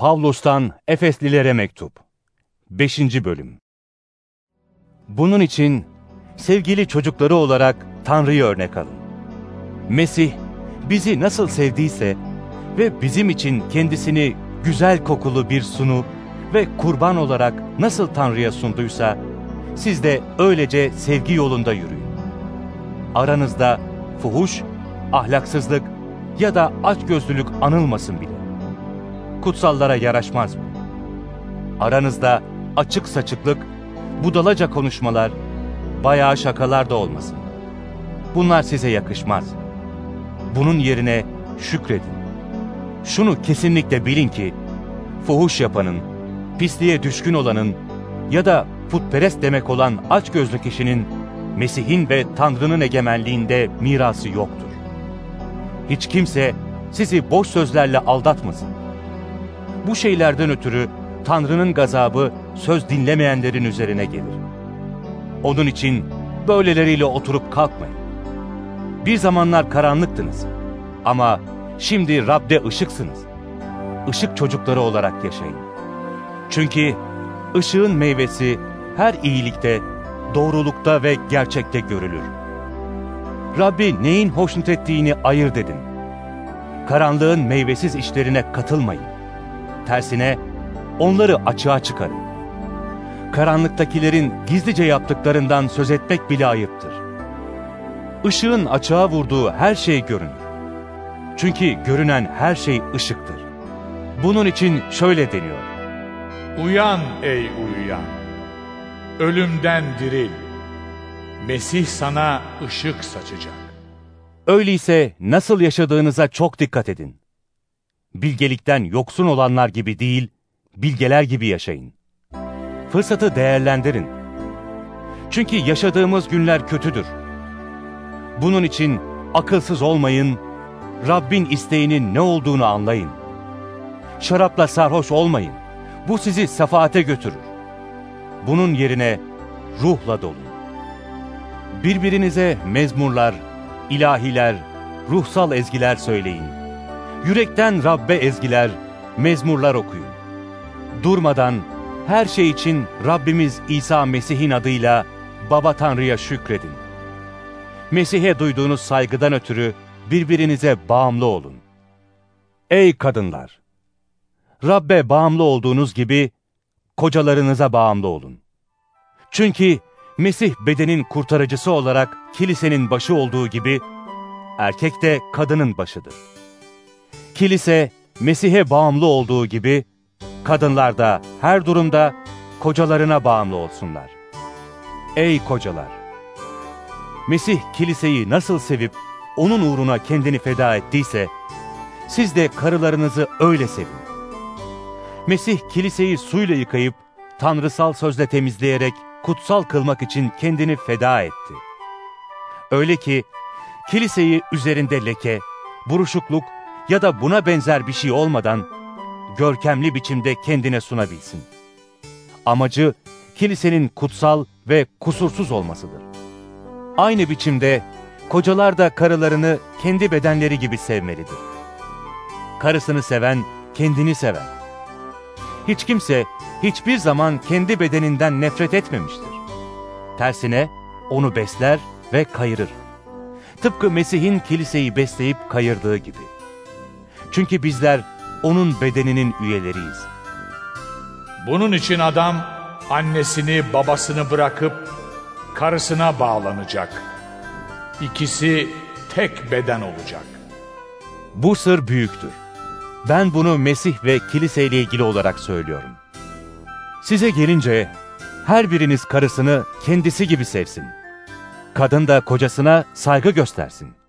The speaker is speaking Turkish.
Pavlus'tan Efeslilere Mektup 5. Bölüm Bunun için sevgili çocukları olarak Tanrı'yı örnek alın. Mesih bizi nasıl sevdiyse ve bizim için kendisini güzel kokulu bir sunu ve kurban olarak nasıl Tanrı'ya sunduysa, siz de öylece sevgi yolunda yürüyün. Aranızda fuhuş, ahlaksızlık ya da açgözlülük anılmasın bile. Kutsallara yaraşmaz bu. Aranızda açık saçıklık, budalaca konuşmalar, bayağı şakalar da olmasın. Bunlar size yakışmaz. Bunun yerine şükredin. Şunu kesinlikle bilin ki, fuhuş yapanın, pisliğe düşkün olanın ya da putperest demek olan açgözlü kişinin Mesih'in ve Tanrı'nın egemenliğinde mirası yoktur. Hiç kimse sizi boş sözlerle aldatmasın. Bu şeylerden ötürü Tanrı'nın gazabı söz dinlemeyenlerin üzerine gelir. Onun için böyleleriyle oturup kalkmayın. Bir zamanlar karanlıktınız ama şimdi Rab'de ışıksınız. Işık çocukları olarak yaşayın. Çünkü ışığın meyvesi her iyilikte, doğrulukta ve gerçekte görülür. Rabbi neyin hoşnut ettiğini ayırt edin. Karanlığın meyvesiz işlerine katılmayın. Tersine onları açığa çıkarın. Karanlıktakilerin gizlice yaptıklarından söz etmek bile ayıptır. Işığın açığa vurduğu her şey görünür. Çünkü görünen her şey ışıktır. Bunun için şöyle deniyor. Uyan ey uyuyan. Ölümden diril. Mesih sana ışık saçacak. Öyleyse nasıl yaşadığınıza çok dikkat edin. Bilgelikten yoksun olanlar gibi değil, bilgeler gibi yaşayın. Fırsatı değerlendirin. Çünkü yaşadığımız günler kötüdür. Bunun için akılsız olmayın, Rabbin isteğinin ne olduğunu anlayın. Şarapla sarhoş olmayın. Bu sizi sefaate götürür. Bunun yerine ruhla dolun. Birbirinize mezmurlar, ilahiler, ruhsal ezgiler söyleyin. Yürekten Rabbe ezgiler, mezmurlar okuyun. Durmadan her şey için Rabbimiz İsa Mesih'in adıyla Baba Tanrı'ya şükredin. Mesih'e duyduğunuz saygıdan ötürü birbirinize bağımlı olun. Ey kadınlar! Rabbe bağımlı olduğunuz gibi kocalarınıza bağımlı olun. Çünkü Mesih bedenin kurtarıcısı olarak kilisenin başı olduğu gibi erkek de kadının başıdır. Kilise Mesih'e bağımlı olduğu gibi kadınlar da her durumda kocalarına bağımlı olsunlar. Ey kocalar! Mesih kiliseyi nasıl sevip onun uğruna kendini feda ettiyse siz de karılarınızı öyle sevin. Mesih kiliseyi suyla yıkayıp tanrısal sözle temizleyerek kutsal kılmak için kendini feda etti. Öyle ki kiliseyi üzerinde leke, buruşukluk ya da buna benzer bir şey olmadan görkemli biçimde kendine sunabilsin. Amacı kilisenin kutsal ve kusursuz olmasıdır. Aynı biçimde kocalar da karılarını kendi bedenleri gibi sevmelidir. Karısını seven kendini sever. Hiç kimse hiçbir zaman kendi bedeninden nefret etmemiştir. Tersine onu besler ve kayırır. Tıpkı Mesih'in kiliseyi besleyip kayırdığı gibi. Çünkü bizler onun bedeninin üyeleriyiz. Bunun için adam annesini babasını bırakıp karısına bağlanacak. İkisi tek beden olacak. Bu sır büyüktür. Ben bunu Mesih ve kiliseyle ilgili olarak söylüyorum. Size gelince her biriniz karısını kendisi gibi sevsin. Kadın da kocasına saygı göstersin.